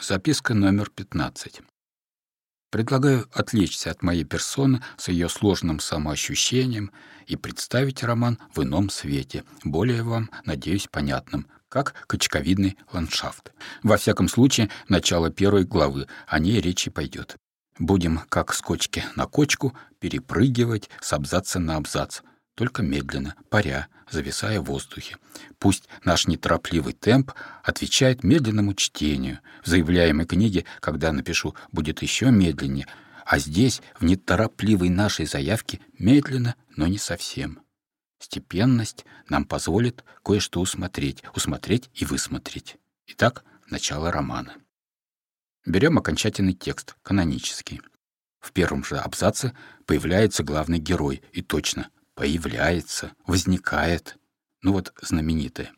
Записка номер 15. Предлагаю отвлечься от моей персоны с ее сложным самоощущением и представить роман в ином свете, более вам, надеюсь, понятным, как качковидный ландшафт. Во всяком случае, начало первой главы, о ней речи пойдет. Будем, как с на кочку, перепрыгивать с абзаца на абзац, только медленно, паря, зависая в воздухе. Пусть наш неторопливый темп отвечает медленному чтению. В заявляемой книге, когда напишу, будет еще медленнее, а здесь, в неторопливой нашей заявке, медленно, но не совсем. Степенность нам позволит кое-что усмотреть, усмотреть и высмотреть. Итак, начало романа. Берем окончательный текст, канонический. В первом же абзаце появляется главный герой, и точно — появляется, возникает. Ну вот знаменитое.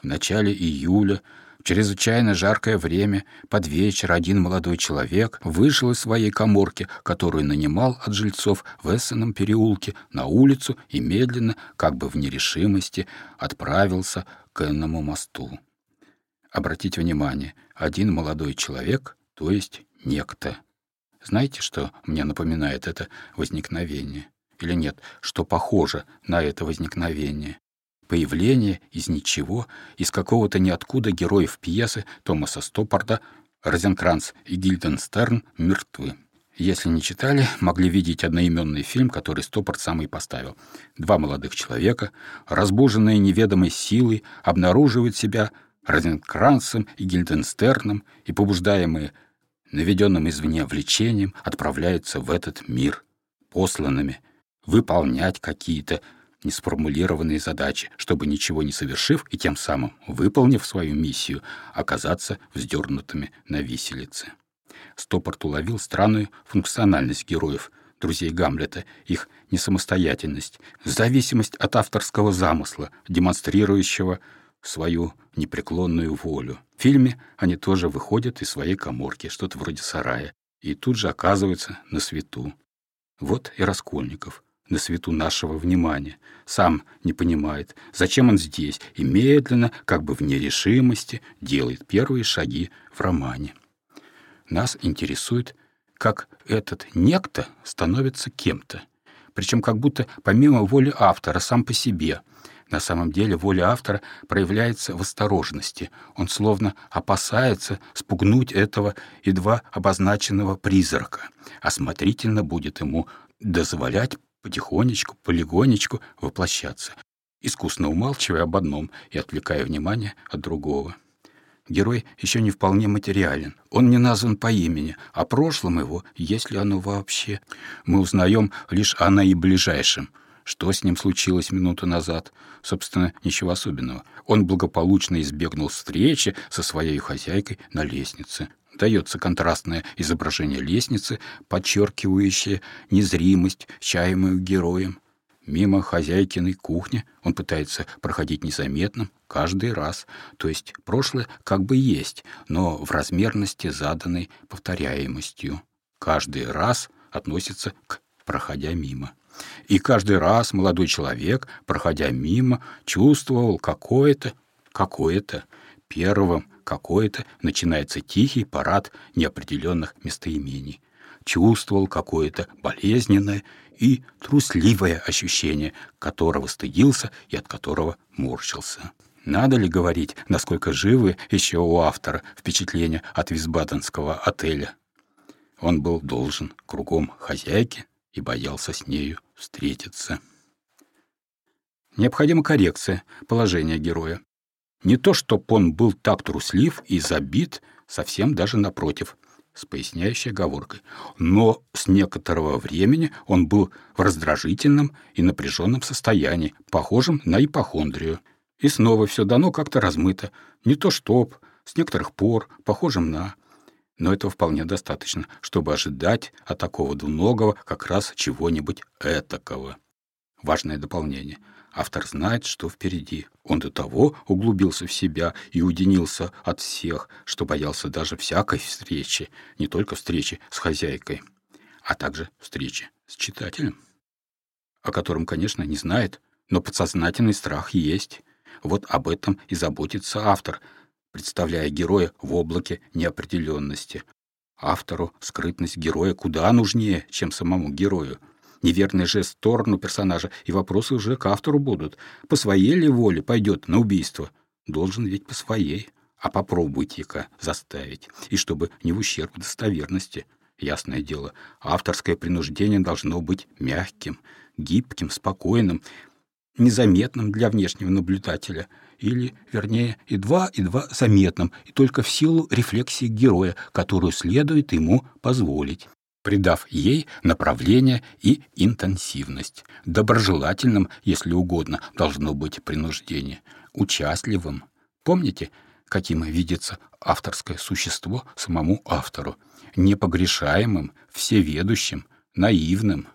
В начале июля, в чрезвычайно жаркое время, под вечер один молодой человек вышел из своей коморки, которую нанимал от жильцов в Эссеном переулке, на улицу и медленно, как бы в нерешимости, отправился к Энному мосту. Обратите внимание, один молодой человек, то есть некто. Знаете, что мне напоминает это возникновение? Или нет, что похоже на это возникновение. Появление из ничего, из какого-то ниоткуда героев пьесы Томаса Стоппарда «Розенкранц» и Гильденстерн мертвы. Если не читали, могли видеть одноименный фильм, который Стоппард сам и поставил. Два молодых человека, разбуженные неведомой силой, обнаруживают себя Розенкранцем и Гильденстерном и, побуждаемые наведенным извне влечением, отправляются в этот мир, посланными выполнять какие-то несформулированные задачи, чтобы, ничего не совершив и тем самым, выполнив свою миссию, оказаться вздернутыми на виселице. Стопорт уловил странную функциональность героев, друзей Гамлета, их несамостоятельность, зависимость от авторского замысла, демонстрирующего свою непреклонную волю. В фильме они тоже выходят из своей коморки, что-то вроде сарая, и тут же оказываются на свету. Вот и Раскольников — на свету нашего внимания. Сам не понимает, зачем он здесь, и медленно, как бы в нерешимости, делает первые шаги в романе. Нас интересует, как этот некто становится кем-то, причем как будто помимо воли автора сам по себе. На самом деле воля автора проявляется в осторожности. Он словно опасается спугнуть этого едва обозначенного призрака. Осмотрительно будет ему дозволять потихонечку, полигонечку воплощаться, искусно умалчивая об одном и отвлекая внимание от другого. Герой еще не вполне материален. Он не назван по имени, а прошлом его, если оно вообще. Мы узнаем лишь о наиближайшем. Что с ним случилось минуту назад? Собственно, ничего особенного. Он благополучно избегнул встречи со своей хозяйкой на лестнице дается контрастное изображение лестницы, подчеркивающее незримость, чаемую героем. Мимо хозяйкиной кухни он пытается проходить незаметным каждый раз, то есть прошлое как бы есть, но в размерности заданной повторяемостью. Каждый раз относится к проходя мимо. И каждый раз молодой человек, проходя мимо, чувствовал какое-то, какое-то первым какое-то начинается тихий парад неопределенных местоимений. Чувствовал какое-то болезненное и трусливое ощущение, которого стыдился и от которого морщился. Надо ли говорить, насколько живы еще у автора впечатления от Висбаденского отеля? Он был должен кругом хозяйки и боялся с нею встретиться. Необходима коррекция положения героя. Не то, чтоб он был так труслив и забит, совсем даже напротив, с поясняющей оговоркой. Но с некоторого времени он был в раздражительном и напряженном состоянии, похожем на ипохондрию. И снова все дано как-то размыто. Не то чтоб, с некоторых пор, похожим на... Но этого вполне достаточно, чтобы ожидать от такого двуногого как раз чего-нибудь этакого. Важное дополнение — Автор знает, что впереди. Он до того углубился в себя и уединился от всех, что боялся даже всякой встречи, не только встречи с хозяйкой, а также встречи с читателем, о котором, конечно, не знает, но подсознательный страх есть. Вот об этом и заботится автор, представляя героя в облаке неопределенности. Автору скрытность героя куда нужнее, чем самому герою. Неверный жест в сторону персонажа, и вопросы уже к автору будут. По своей ли воле пойдет на убийство? Должен ведь по своей. А попробуйте-ка заставить. И чтобы не в ущерб достоверности. Ясное дело, авторское принуждение должно быть мягким, гибким, спокойным, незаметным для внешнего наблюдателя, или, вернее, едва едва заметным, и только в силу рефлексии героя, которую следует ему позволить придав ей направление и интенсивность. Доброжелательным, если угодно, должно быть принуждение. Участливым. Помните, каким видится авторское существо самому автору? Непогрешаемым, всеведущим, наивным.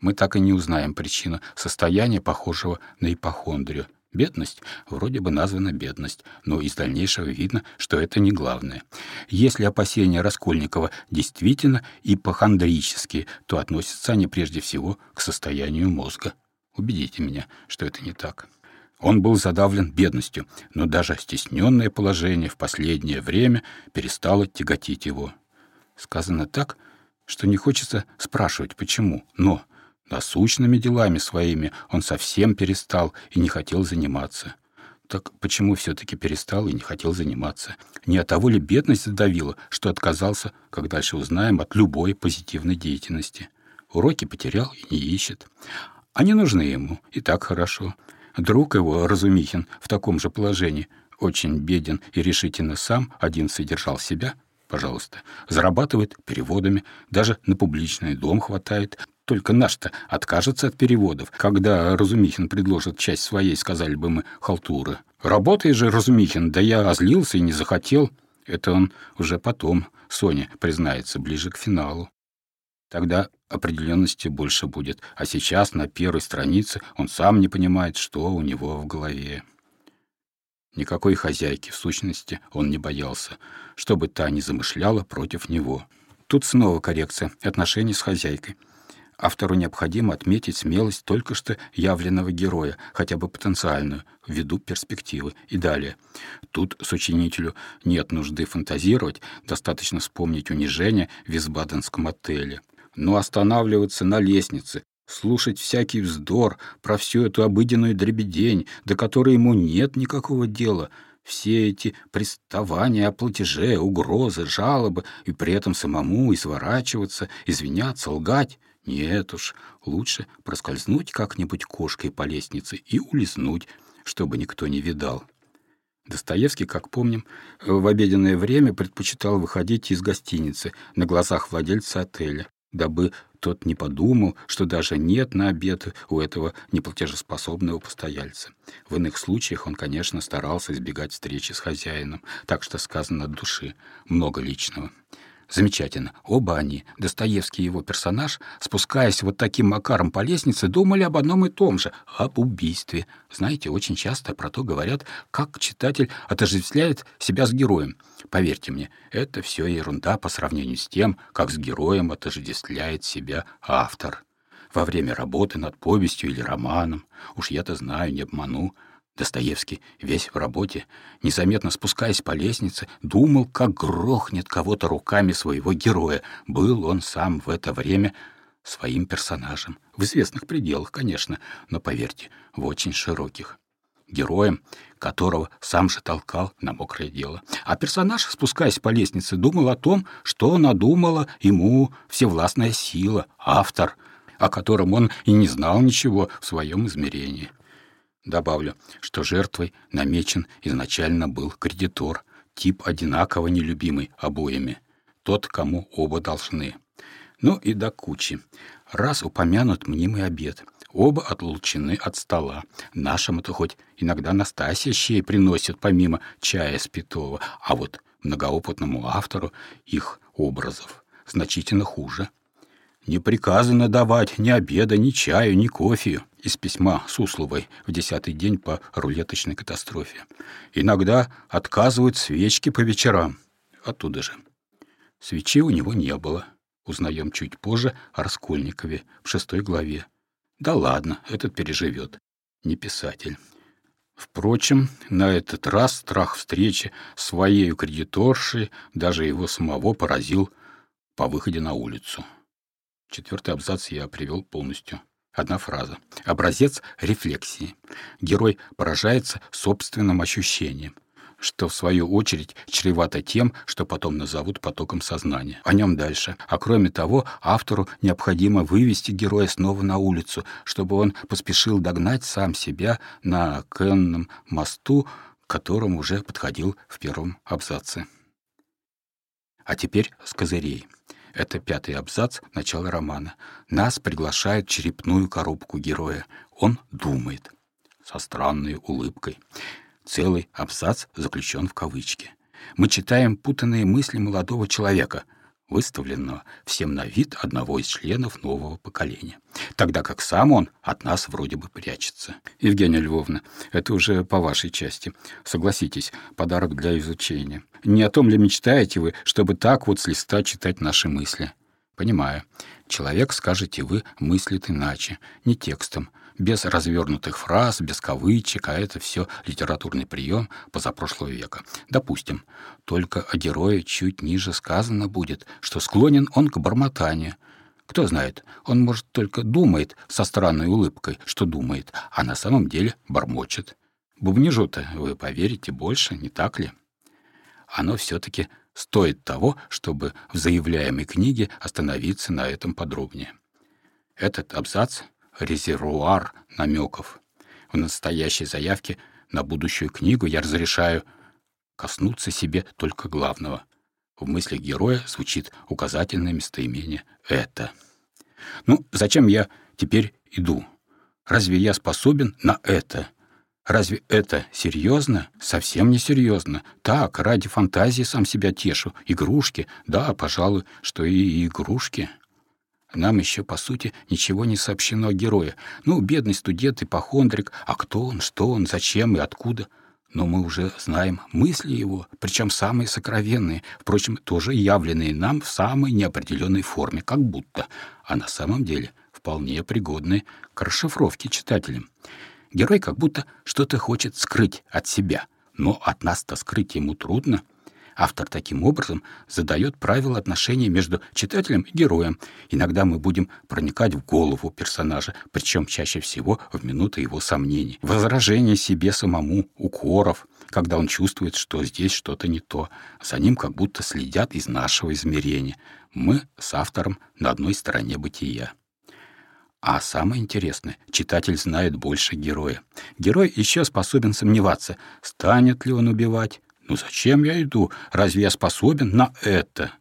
Мы так и не узнаем причину состояния, похожего на ипохондрию. Бедность вроде бы названа бедность, но из дальнейшего видно, что это не главное. Если опасения Раскольникова действительно ипохондрические, то относятся они прежде всего к состоянию мозга. Убедите меня, что это не так. Он был задавлен бедностью, но даже стесненное положение в последнее время перестало тяготить его. Сказано так, что не хочется спрашивать, почему, но насущными делами своими он совсем перестал и не хотел заниматься. Так почему все-таки перестал и не хотел заниматься? Не от того ли бедность задавила, что отказался, как дальше узнаем, от любой позитивной деятельности? Уроки потерял и не ищет. Они нужны ему, и так хорошо. Друг его, Разумихин, в таком же положении, очень беден и решительно сам один содержал себя, пожалуйста, зарабатывает переводами, даже на публичный дом хватает. Только наш-то откажется от переводов. Когда Разумихин предложит часть своей, сказали бы мы, халтуры. Работай же, Разумихин, да я озлился и не захотел. Это он уже потом, Соня, признается, ближе к финалу. Тогда определенности больше будет, а сейчас на первой странице он сам не понимает, что у него в голове. Никакой хозяйки, в сущности, он не боялся, чтобы та не замышляла против него. Тут снова коррекция отношений с хозяйкой. Автору необходимо отметить смелость только что явленного героя, хотя бы потенциальную, ввиду перспективы. И далее. Тут сочинителю нет нужды фантазировать, достаточно вспомнить унижение в Висбаденском отеле но останавливаться на лестнице, слушать всякий вздор про всю эту обыденную дребедень, до которой ему нет никакого дела, все эти приставания о платеже, угрозы, жалобы, и при этом самому изворачиваться, извиняться, лгать. Нет уж, лучше проскользнуть как-нибудь кошкой по лестнице и улизнуть, чтобы никто не видал. Достоевский, как помним, в обеденное время предпочитал выходить из гостиницы на глазах владельца отеля дабы тот не подумал, что даже нет на обед у этого неплатежеспособного постояльца. В иных случаях он, конечно, старался избегать встречи с хозяином, так что сказано от души, много личного. Замечательно. Оба они, Достоевский и его персонаж, спускаясь вот таким макаром по лестнице, думали об одном и том же — об убийстве. Знаете, очень часто про то говорят, как читатель отождествляет себя с героем. Поверьте мне, это все ерунда по сравнению с тем, как с героем отождествляет себя автор. Во время работы над повестью или романом, уж я-то знаю, не обману, Достоевский, весь в работе, незаметно спускаясь по лестнице, думал, как грохнет кого-то руками своего героя. Был он сам в это время своим персонажем. В известных пределах, конечно, но, поверьте, в очень широких. Героем, которого сам же толкал на мокрое дело. А персонаж, спускаясь по лестнице, думал о том, что надумала ему всевластная сила, автор, о котором он и не знал ничего в своем измерении. Добавлю, что жертвой намечен изначально был кредитор, тип одинаково нелюбимый обоими, тот, кому оба должны. Ну и до кучи. Раз упомянут мнимый обед, оба отлучены от стола. Нашему-то хоть иногда Настасья щей приносит помимо чая спитого, а вот многоопытному автору их образов значительно хуже. Не приказано давать ни обеда, ни чаю, ни кофе из письма Сусловой в десятый день по рулеточной катастрофе. Иногда отказывают свечки по вечерам. Оттуда же. Свечи у него не было. Узнаем чуть позже о Раскольникове в шестой главе. Да ладно, этот переживет. Не писатель. Впрочем, на этот раз страх встречи с своей кредиторшей даже его самого поразил по выходе на улицу. Четвертый абзац я привел полностью. Одна фраза. Образец рефлексии. Герой поражается собственным ощущением что в свою очередь чревато тем, что потом назовут потоком сознания. О нем дальше. А кроме того, автору необходимо вывести героя снова на улицу, чтобы он поспешил догнать сам себя на Кенном мосту, к которому уже подходил в первом абзаце. А теперь с козырей. Это пятый абзац начала романа. Нас приглашает черепную коробку героя. Он думает со странной улыбкой. Целый абзац заключен в кавычки. Мы читаем путанные мысли молодого человека, выставленного всем на вид одного из членов нового поколения, тогда как сам он от нас вроде бы прячется. Евгения Львовна, это уже по вашей части. Согласитесь, подарок для изучения. Не о том ли мечтаете вы, чтобы так вот с листа читать наши мысли? Понимаю. Человек, скажете вы, мыслит иначе, не текстом, без развернутых фраз, без кавычек, а это все литературный прием позапрошлого века. Допустим, только о герое чуть ниже сказано будет, что склонен он к бормотанию. Кто знает, он, может, только думает со странной улыбкой, что думает, а на самом деле бормочет. Бубнижу-то вы поверите больше, не так ли? Оно все-таки стоит того, чтобы в заявляемой книге остановиться на этом подробнее. Этот абзац резервуар намеков. В настоящей заявке на будущую книгу я разрешаю коснуться себе только главного. В мыслях героя звучит указательное местоимение «это». Ну, зачем я теперь иду? Разве я способен на это? Разве это серьезно? Совсем не серьезно. Так, ради фантазии сам себя тешу. Игрушки? Да, пожалуй, что и игрушки. Нам еще, по сути, ничего не сообщено о герое. Ну, бедный студент, ипохондрик, а кто он, что он, зачем и откуда. Но мы уже знаем мысли его, причем самые сокровенные, впрочем, тоже явленные нам в самой неопределенной форме, как будто, а на самом деле вполне пригодные к расшифровке читателям. Герой как будто что-то хочет скрыть от себя, но от нас-то скрыть ему трудно — Автор таким образом задает правила отношений между читателем и героем. Иногда мы будем проникать в голову персонажа, причем чаще всего в минуты его сомнений. Возражения себе самому, укоров, когда он чувствует, что здесь что-то не то. За ним как будто следят из нашего измерения. Мы с автором на одной стороне бытия. А самое интересное, читатель знает больше героя. Герой еще способен сомневаться, станет ли он убивать, ну зачем я иду? Разве я способен на это?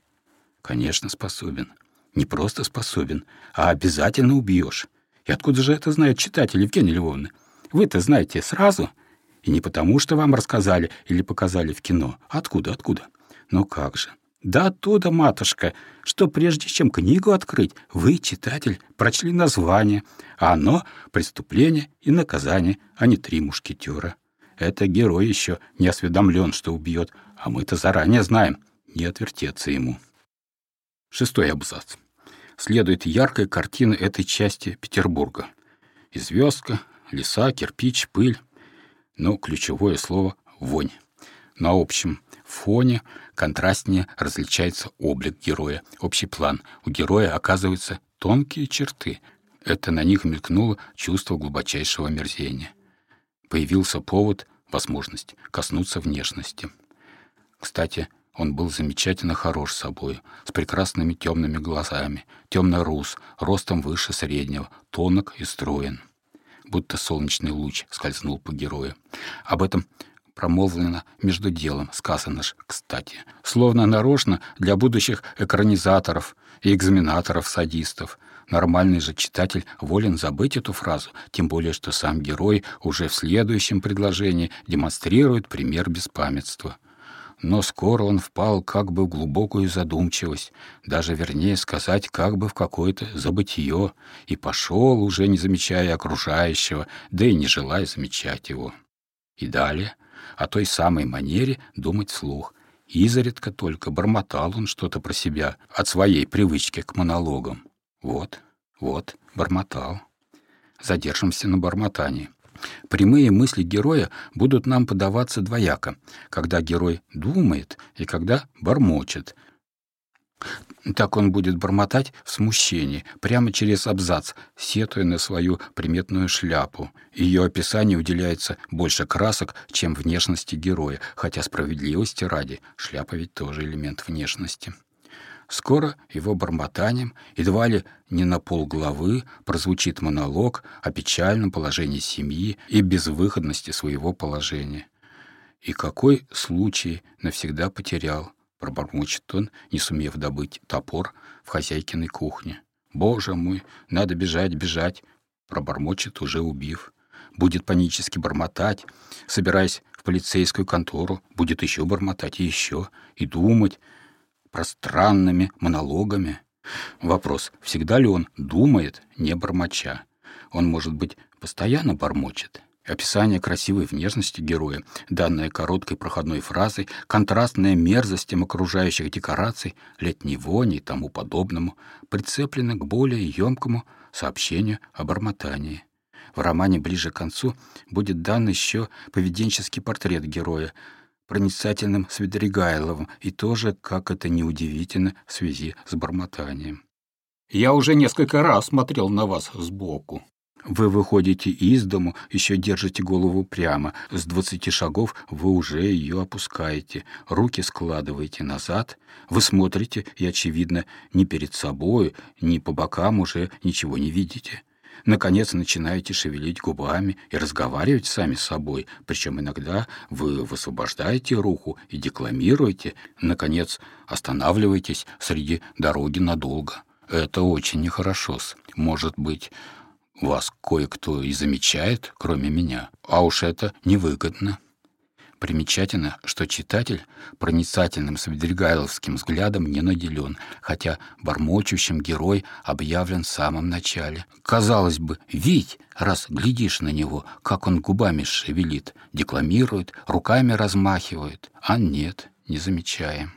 Конечно, способен. Не просто способен, а обязательно убьешь. И откуда же это знает читатель Евгения Львовна? Вы-то знаете сразу. И не потому, что вам рассказали или показали в кино. Откуда, откуда? Ну как же. Да оттуда, матушка, что прежде чем книгу открыть, вы, читатель, прочли название, а оно — преступление и наказание, а не три мушкетера. Это герой еще не осведомлен, что убьет, а мы-то заранее знаем, не отвертеться ему. Шестой абзац. Следует яркая картина этой части Петербурга. И звездка, леса, кирпич, пыль. Но ключевое слово — вонь. На общем фоне контрастнее различается облик героя, общий план. У героя оказываются тонкие черты. Это на них мелькнуло чувство глубочайшего мерзения появился повод, возможность коснуться внешности. Кстати, он был замечательно хорош собой, с прекрасными темными глазами, темно-рус, ростом выше среднего, тонок и строен. Будто солнечный луч скользнул по герою. Об этом промолвлено между делом, сказано ж, кстати. Словно нарочно для будущих экранизаторов и экзаменаторов-садистов, Нормальный же читатель волен забыть эту фразу, тем более что сам герой уже в следующем предложении демонстрирует пример беспамятства. Но скоро он впал как бы в глубокую задумчивость, даже вернее сказать, как бы в какое-то забытье, и пошел, уже не замечая окружающего, да и не желая замечать его. И далее о той самой манере думать вслух. Изредка только бормотал он что-то про себя от своей привычки к монологам. Вот, вот, бормотал. Задержимся на бормотании. Прямые мысли героя будут нам подаваться двояко, когда герой думает и когда бормочет. Так он будет бормотать в смущении, прямо через абзац, сетуя на свою приметную шляпу. Ее описанию уделяется больше красок, чем внешности героя, хотя справедливости ради, шляпа ведь тоже элемент внешности. Скоро его бормотанием, едва ли не на полглавы, прозвучит монолог о печальном положении семьи и безвыходности своего положения. И какой случай навсегда потерял, пробормочет он, не сумев добыть топор в хозяйкиной кухне. «Боже мой, надо бежать, бежать!» пробормочет, уже убив. Будет панически бормотать, собираясь в полицейскую контору, будет еще бормотать и еще, и думать, пространными монологами. Вопрос, всегда ли он думает, не бормоча? Он, может быть, постоянно бормочет? Описание красивой внешности героя, данное короткой проходной фразой, контрастная мерзостям окружающих декораций, летней вони и тому подобному, прицеплено к более емкому сообщению о бормотании. В романе ближе к концу будет дан еще поведенческий портрет героя, проницательным Свидригайловым и тоже, как это неудивительно, в связи с бормотанием. «Я уже несколько раз смотрел на вас сбоку», вы выходите из дому, еще держите голову прямо. С двадцати шагов вы уже ее опускаете. Руки складываете назад. Вы смотрите и, очевидно, ни перед собой, ни по бокам уже ничего не видите. Наконец начинаете шевелить губами и разговаривать сами с собой, причем иногда вы высвобождаете руку и декламируете, наконец останавливаетесь среди дороги надолго. Это очень нехорошо. Может быть, вас кое-кто и замечает, кроме меня, а уж это невыгодно. Примечательно, что читатель проницательным свидригайловским взглядом не наделен, хотя бормочущим герой объявлен в самом начале. Казалось бы, ведь, раз глядишь на него, как он губами шевелит, декламирует, руками размахивает, а нет, не замечаем.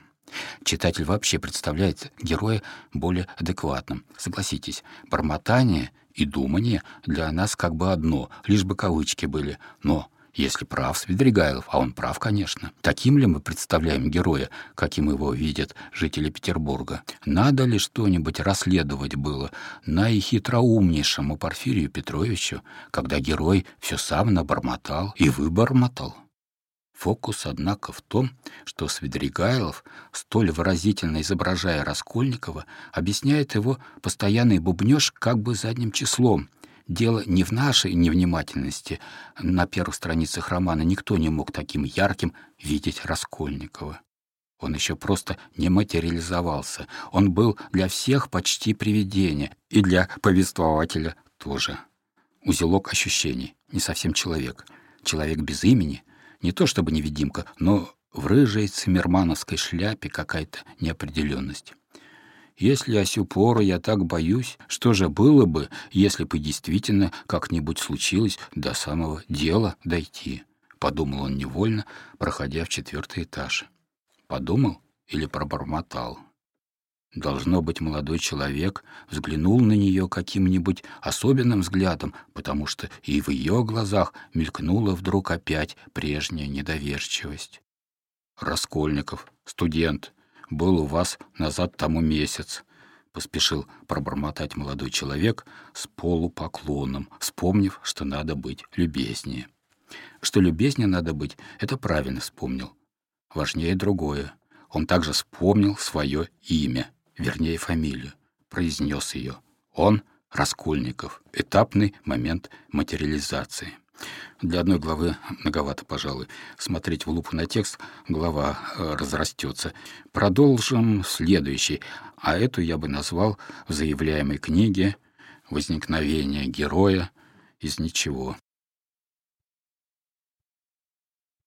Читатель вообще представляет героя более адекватным. Согласитесь, бормотание и думание для нас как бы одно, лишь бы кавычки были, но если прав Свидригайлов, а он прав, конечно. Таким ли мы представляем героя, каким его видят жители Петербурга? Надо ли что-нибудь расследовать было наихитроумнейшему Порфирию Петровичу, когда герой все сам набормотал и выбормотал? Фокус, однако, в том, что Свидригайлов, столь выразительно изображая Раскольникова, объясняет его постоянный бубнёж как бы задним числом — Дело не в нашей невнимательности. На первых страницах романа никто не мог таким ярким видеть Раскольникова. Он еще просто не материализовался. Он был для всех почти привидение, и для повествователя тоже. Узелок ощущений, не совсем человек. Человек без имени, не то чтобы невидимка, но в рыжей циммермановской шляпе какая-то неопределенность. Если о сю пору я так боюсь, что же было бы, если бы действительно как-нибудь случилось до самого дела дойти? Подумал он невольно, проходя в четвертый этаж. Подумал или пробормотал? Должно быть, молодой человек взглянул на нее каким-нибудь особенным взглядом, потому что и в ее глазах мелькнула вдруг опять прежняя недоверчивость. Раскольников, студент, был у вас назад тому месяц», — поспешил пробормотать молодой человек с полупоклоном, вспомнив, что надо быть любезнее. Что любезнее надо быть, это правильно вспомнил. Важнее другое. Он также вспомнил свое имя, вернее фамилию, произнес ее. Он — Раскольников. Этапный момент материализации. Для одной главы многовато, пожалуй. Смотреть в лупу на текст, глава э, разрастется. Продолжим следующий, а эту я бы назвал в заявляемой книге «Возникновение героя из ничего».